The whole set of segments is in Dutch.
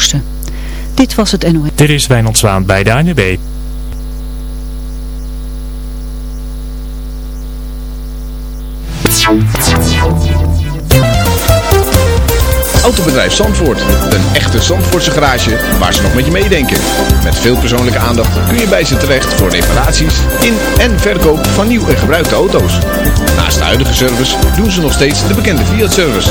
oosten. Dit was het NOS. Dit is Wijnand Zwaan bij de ANWB. Autobedrijf Zandvoort. Een echte Zandvoortse garage waar ze nog met je meedenken. Met veel persoonlijke aandacht kun je bij ze terecht voor reparaties in en verkoop van nieuw en gebruikte auto's. Naast de huidige service doen ze nog steeds de bekende Fiat-service.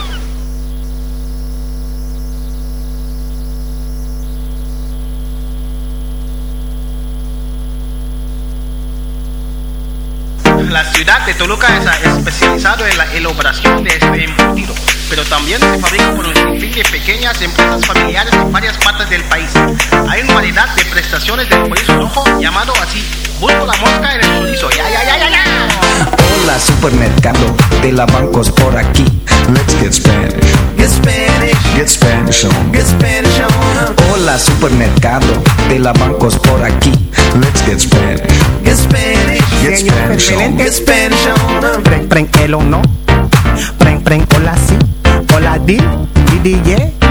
La ciudad de Toluca es especializado en la elaboración de este embutido, pero también se fabrica por un sinfín de pequeñas empresas familiares en varias partes del país. Hay una variedad de prestaciones del chorizo rojo llamado así. Busco la mosca en el chorizo. Ya, ya, ya, ya, ya. Hola supermercado de la bancos por aquí. Let's get Spanish. Get Spanish. Get Spanish on. Get Spanish on. Hola supermercado de la bancos por aquí. Let's get Spanish. Get Spanish. Get Spanish on. Get Spanish on. Preng, preng, el o no. Preng, preng, hola si. Hola di, di, di, yeah.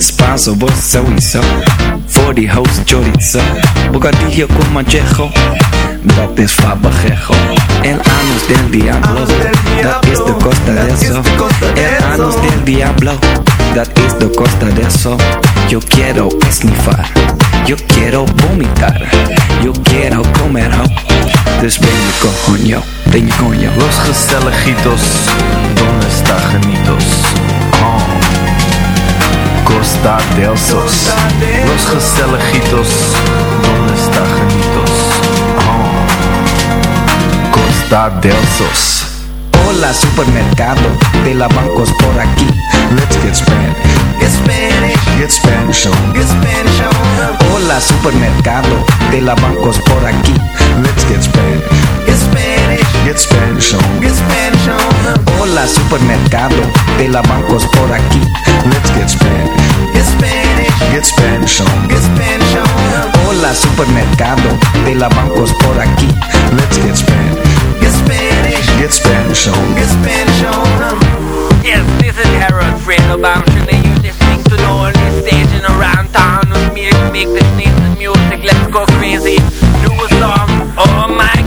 Spanso, vos sowieso. Voor die host chorizo. Bocadillo con manchejo. Dat is fabajejo. El anus del diablo. Dat is de costa de eso. El anus del diablo. Dat is de costa de eso. Yo quiero esnifar. Yo quiero vomitar. Yo quiero comer ho. Dus ben je coño. Ben je. Los gezelligitos, donde está genitos? Oh. Costa del Sos. Los gezelligitos, donde está genitos? Oh. Costa del Sos. Hola supermercado de la bancos por aquí. Let's get Spanish. Get Spanish. Get Spanish on. Get Spanish on. Hola supermercado de la bancos por aquí. Let's get Spanish. Get Spanish. Get Spanish on. Get Spanish on. Hola supermercado de la bancos por aquí. Let's get Spanish. Get Spanish. Get Spanish on. Get Spanish on. Hola supermercado de la bancos por aquí. Let's get Spanish. Get Spanish. Get Spanish on. Get Spanish on. Yes, this is Harold Fredo Bamshin and you're listening to the only station around town with me make this nation music. Let's go crazy. Do a song. Oh my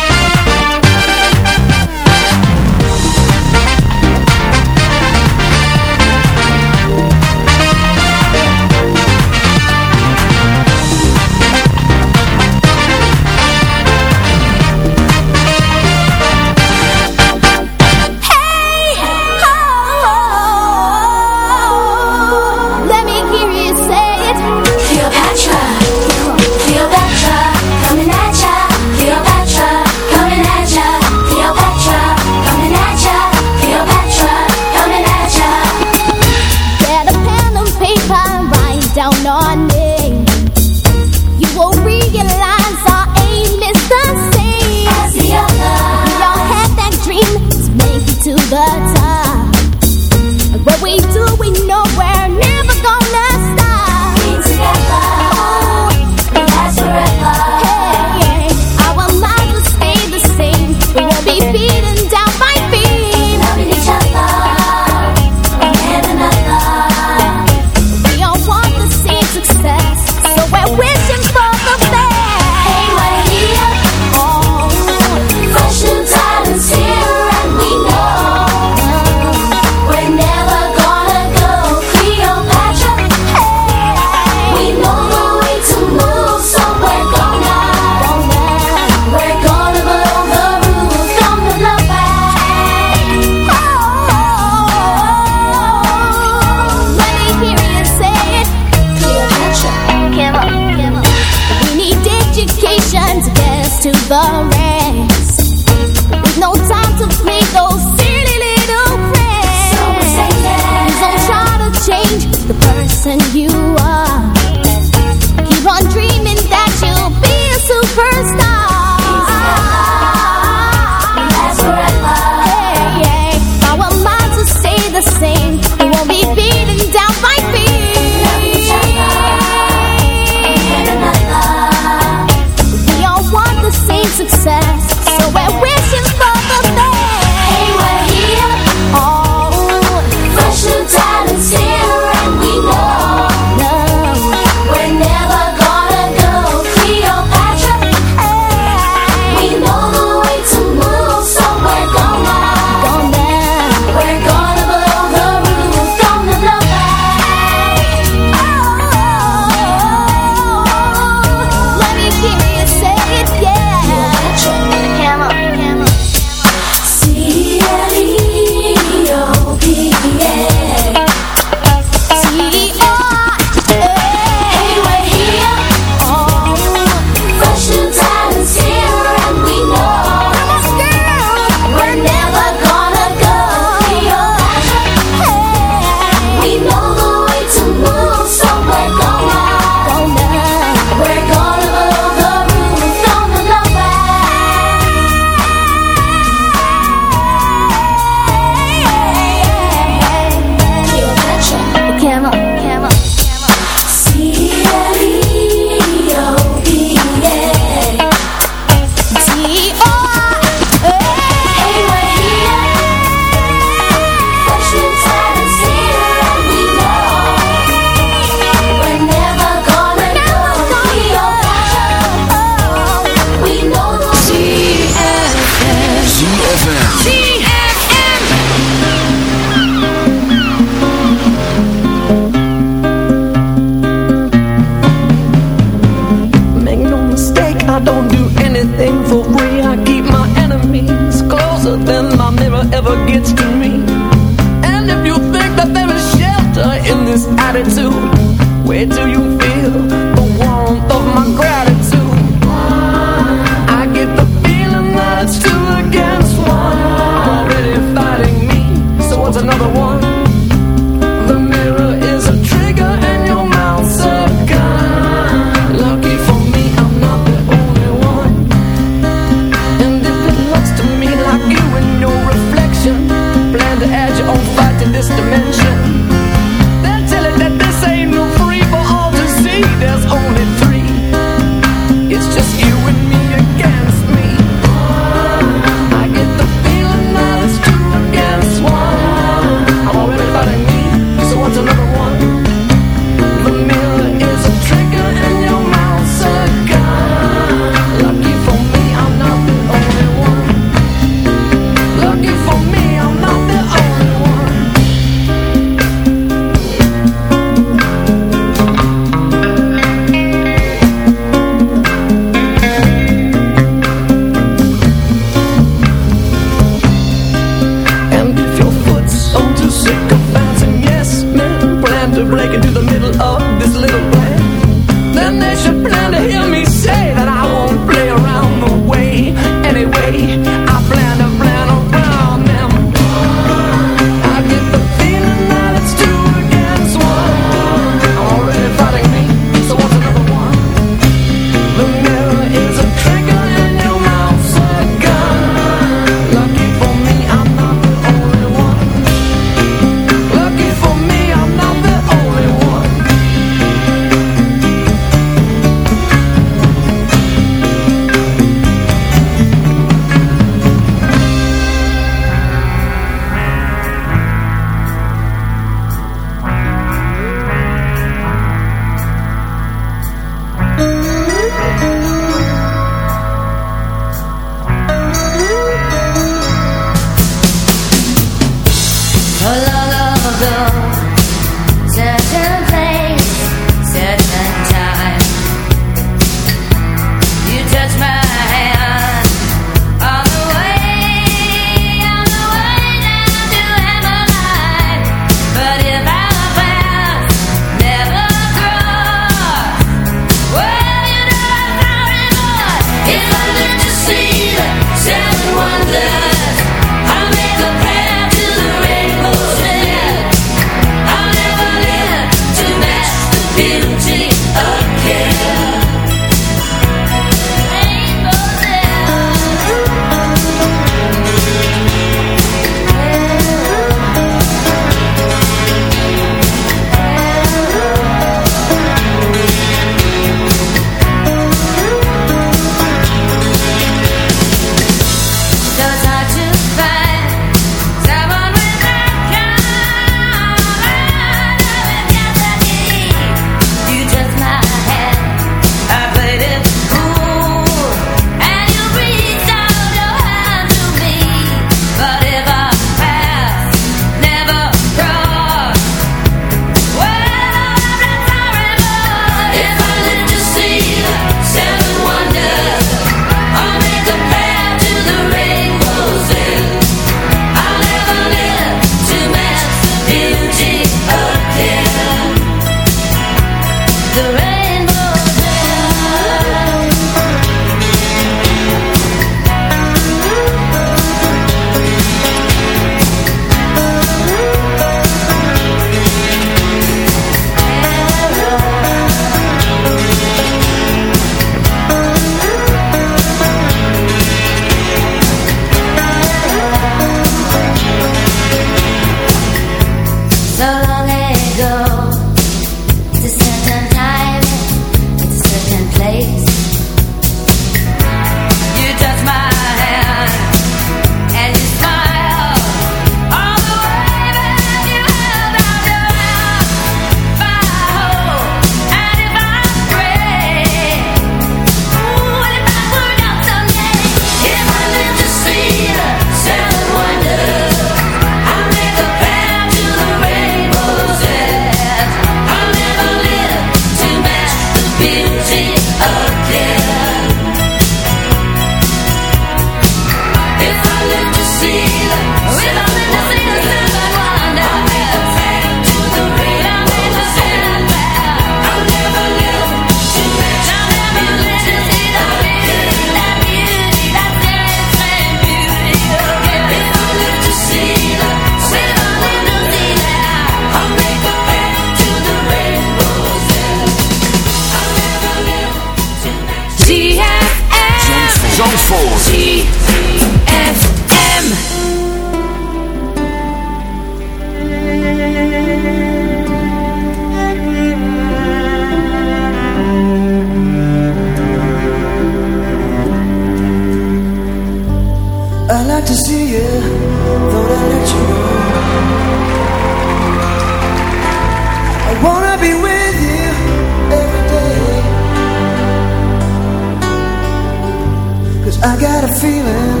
I got a feeling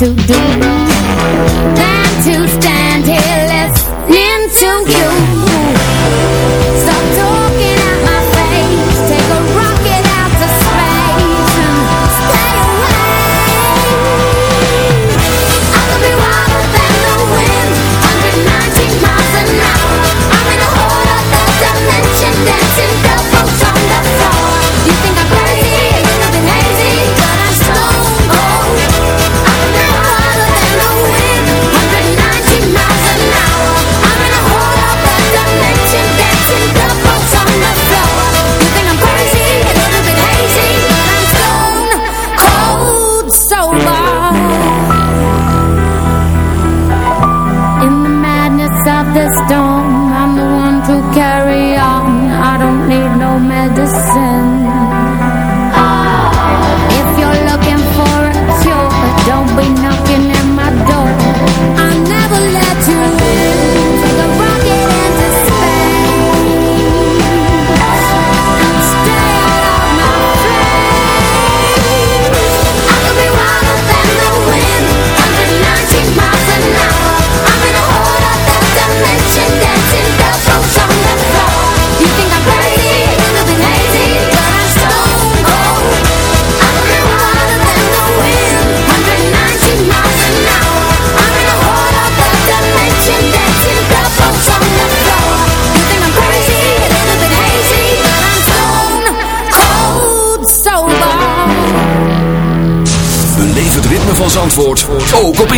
to do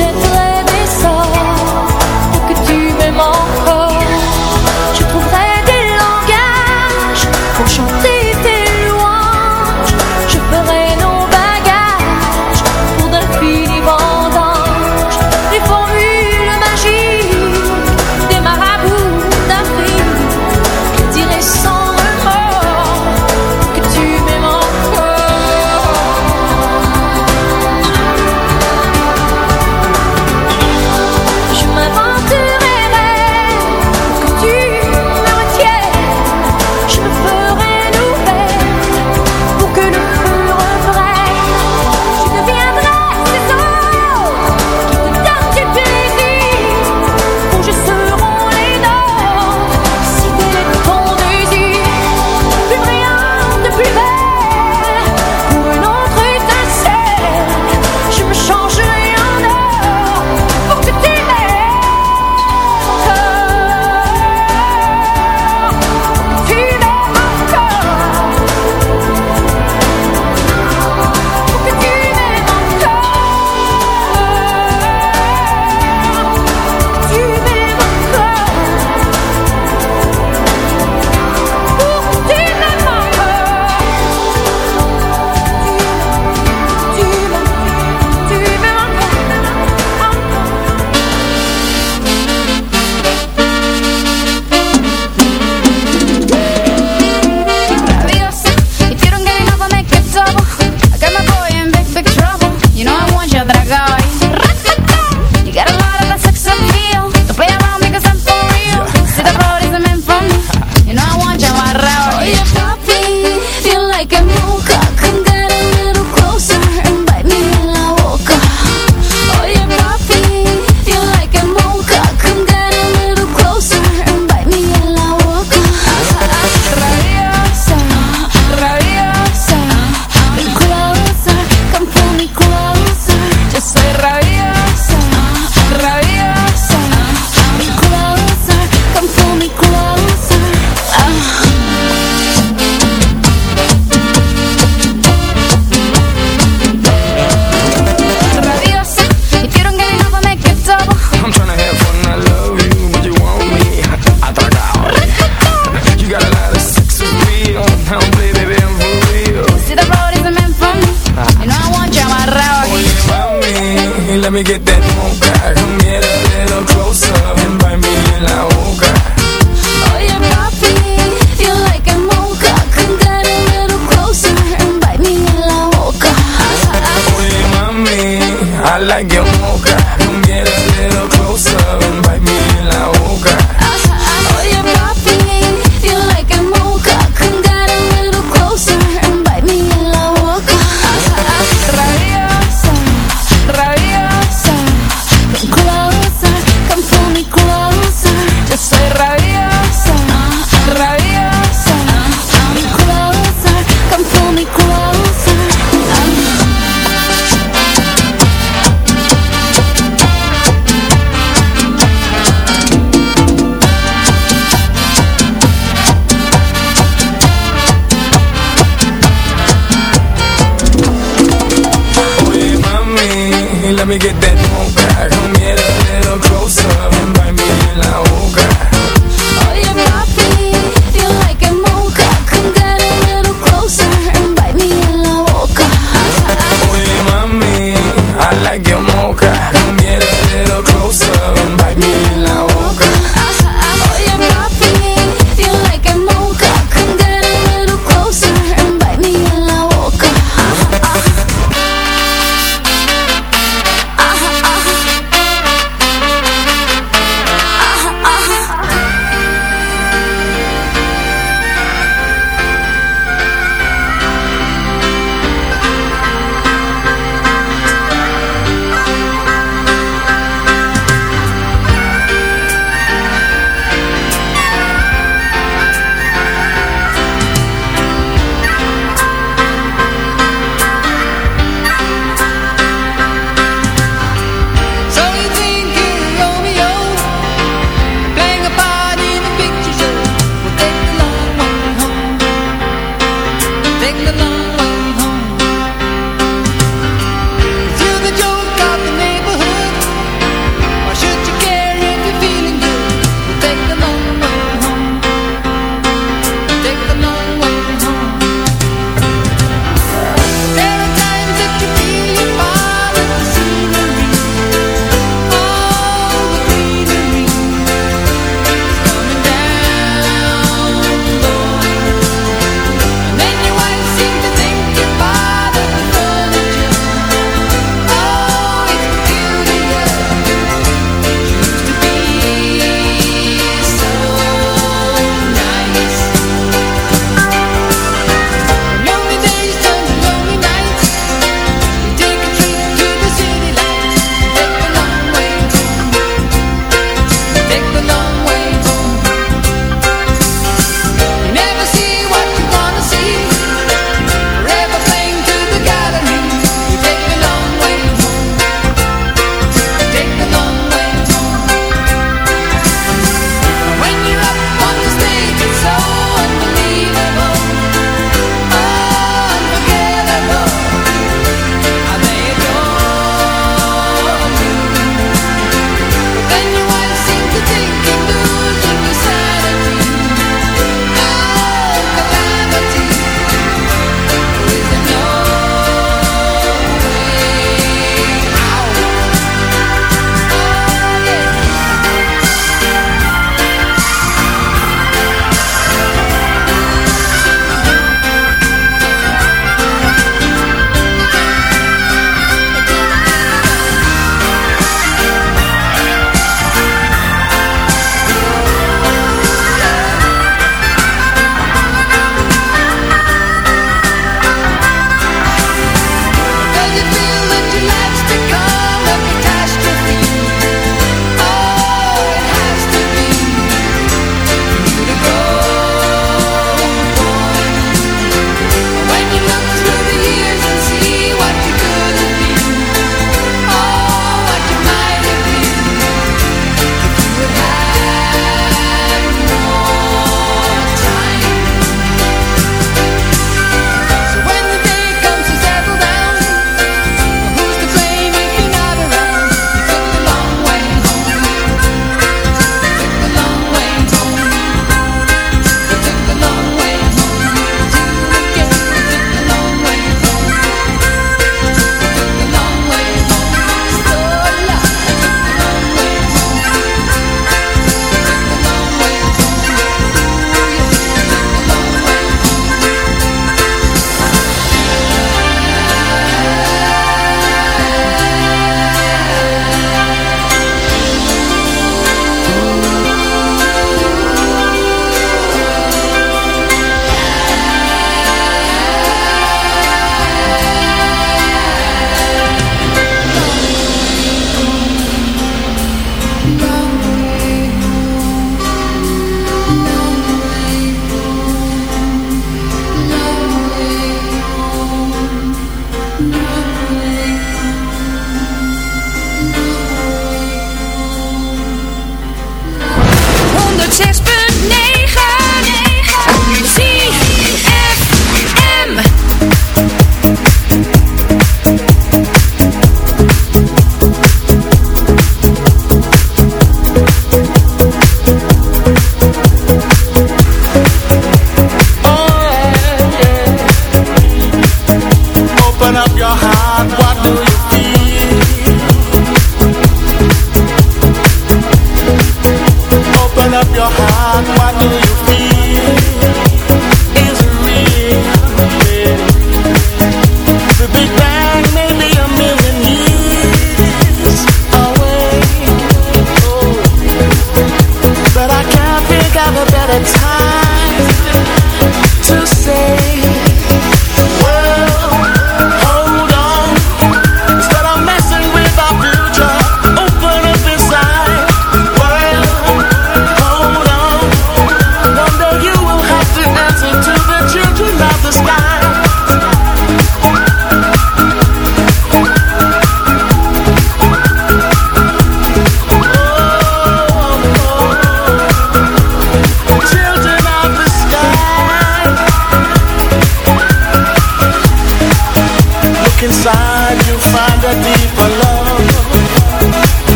Że to get that phone back. Come get a little closer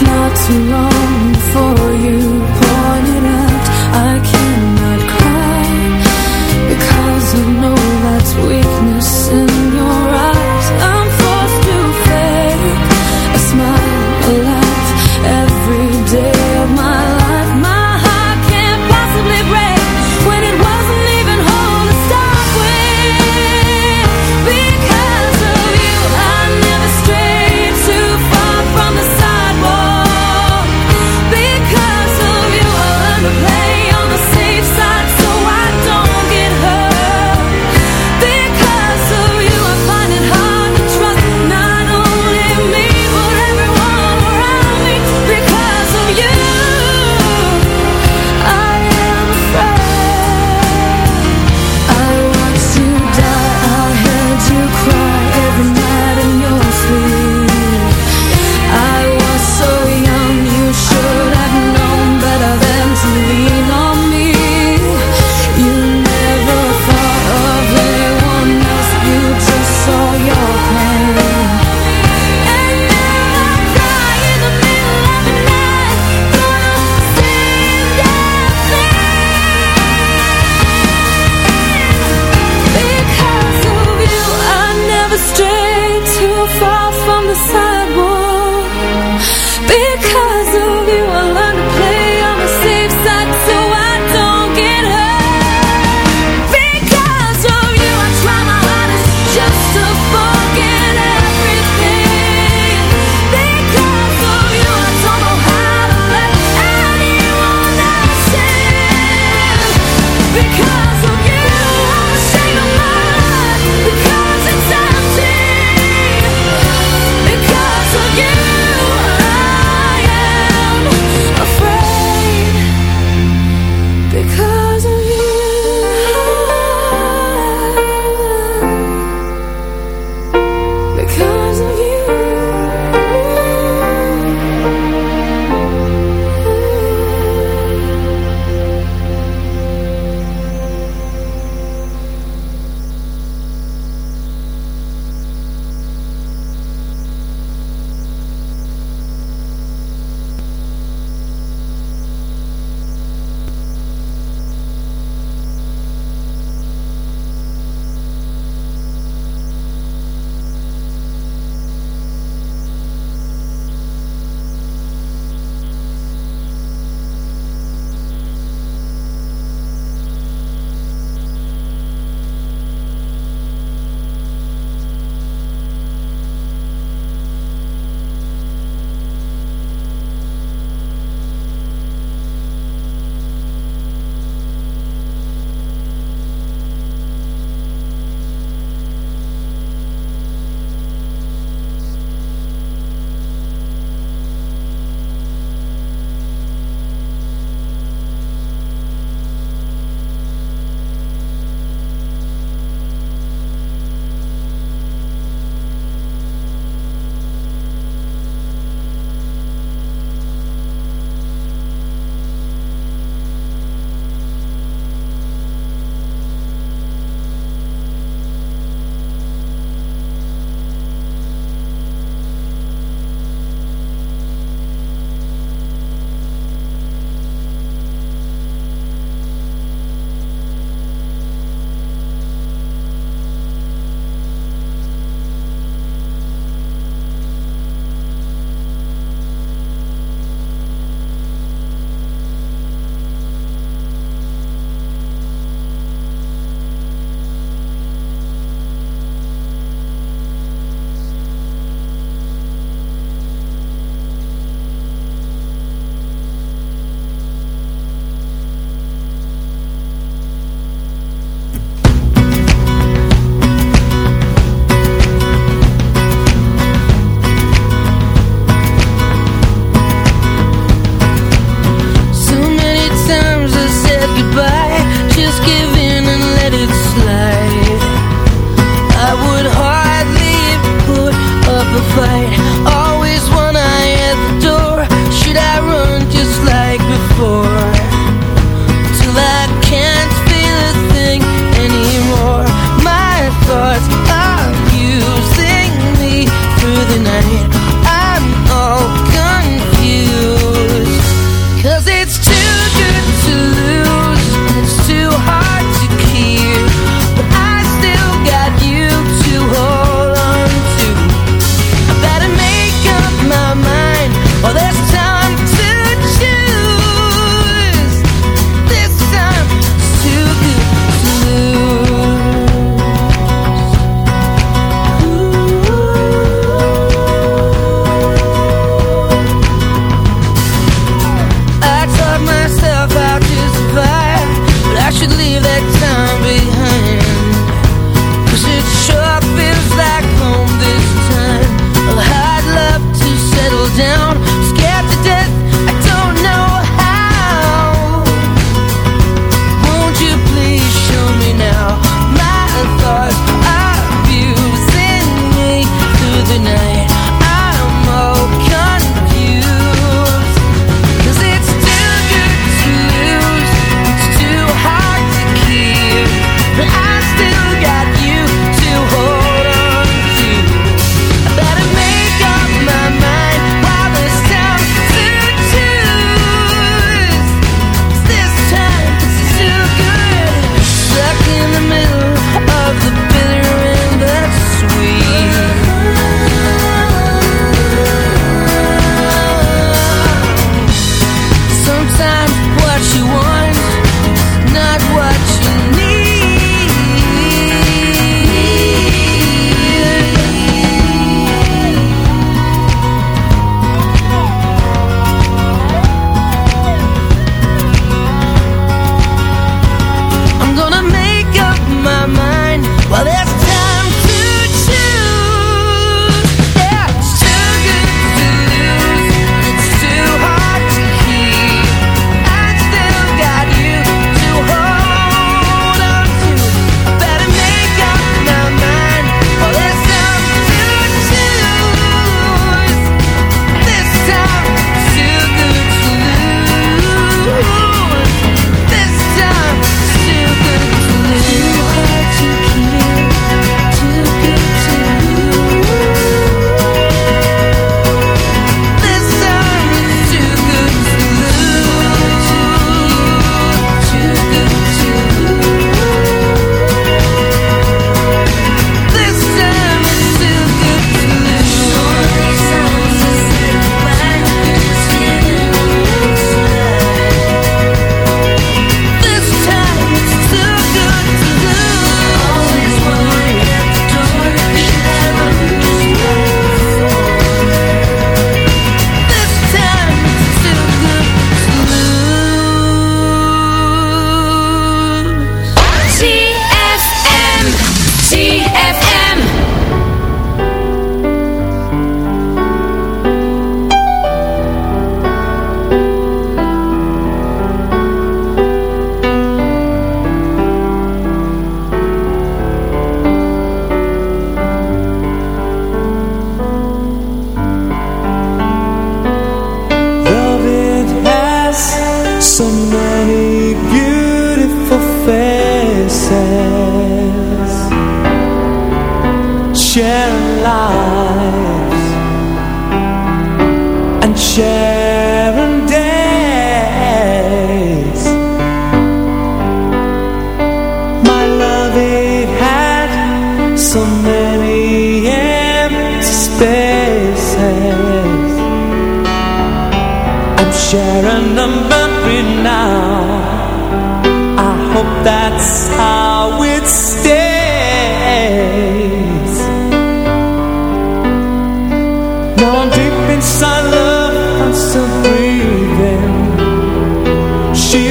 it's not too long for you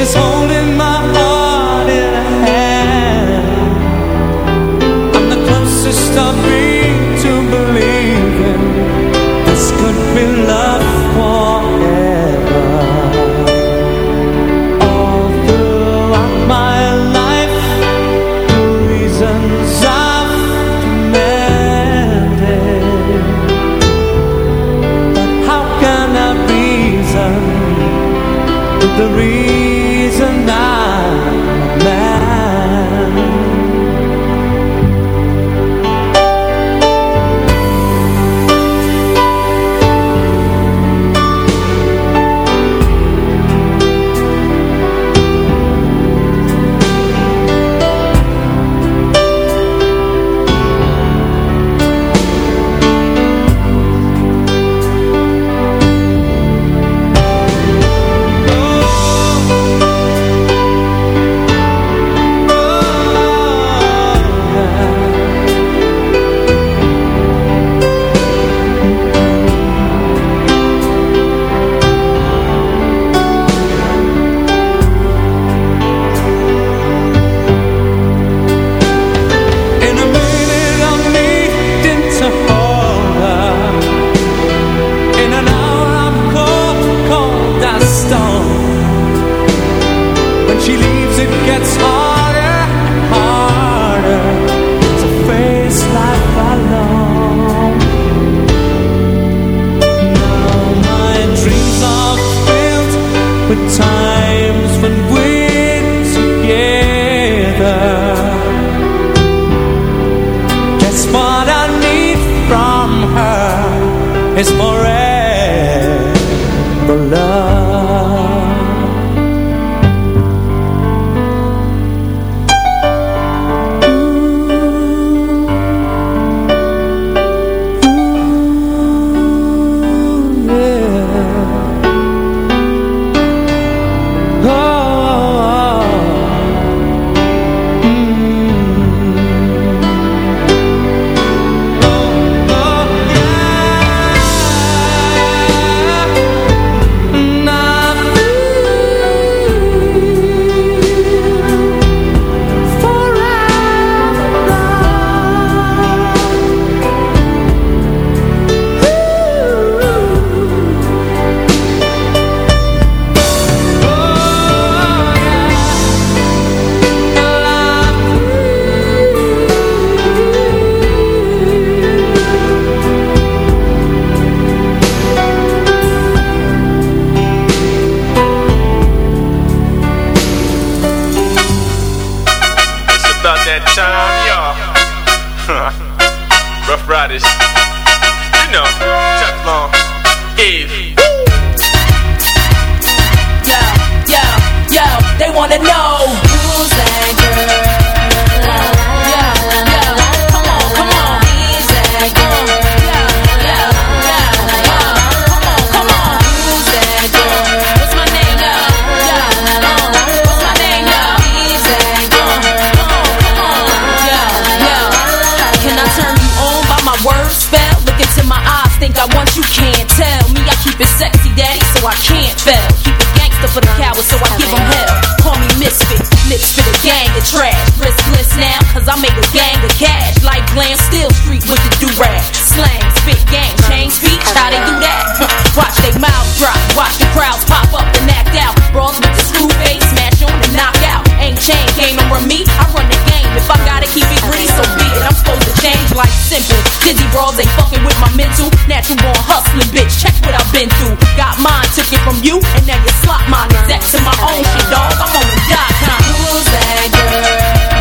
is is forever. keep it gangster for the cowards, so I give them hell. Call me misfit, lips for the gang of trash. Riskless now, cause I make a gang of cash. Like glam, still street with the do-rag. Slang, spit gang, change feet. how they do that? watch they mouth drop, watch the crowds pop up and act out. Brawls with the screw face, man chain game. And with me, I run the game. If I gotta keep it green, so be it. I'm supposed to change like simple. Dizzy brawls ain't fucking with my mental. Natural born hustling, bitch. Check what I've been through. Got mine, took it from you, and now you slot mine. That's to my own shit, dog. I'm on the dot com. Who's that girl?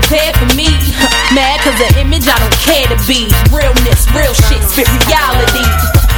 Prepared for me. Mad cause the image I don't care to be. Realness, real shit, spit reality.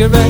cigarette.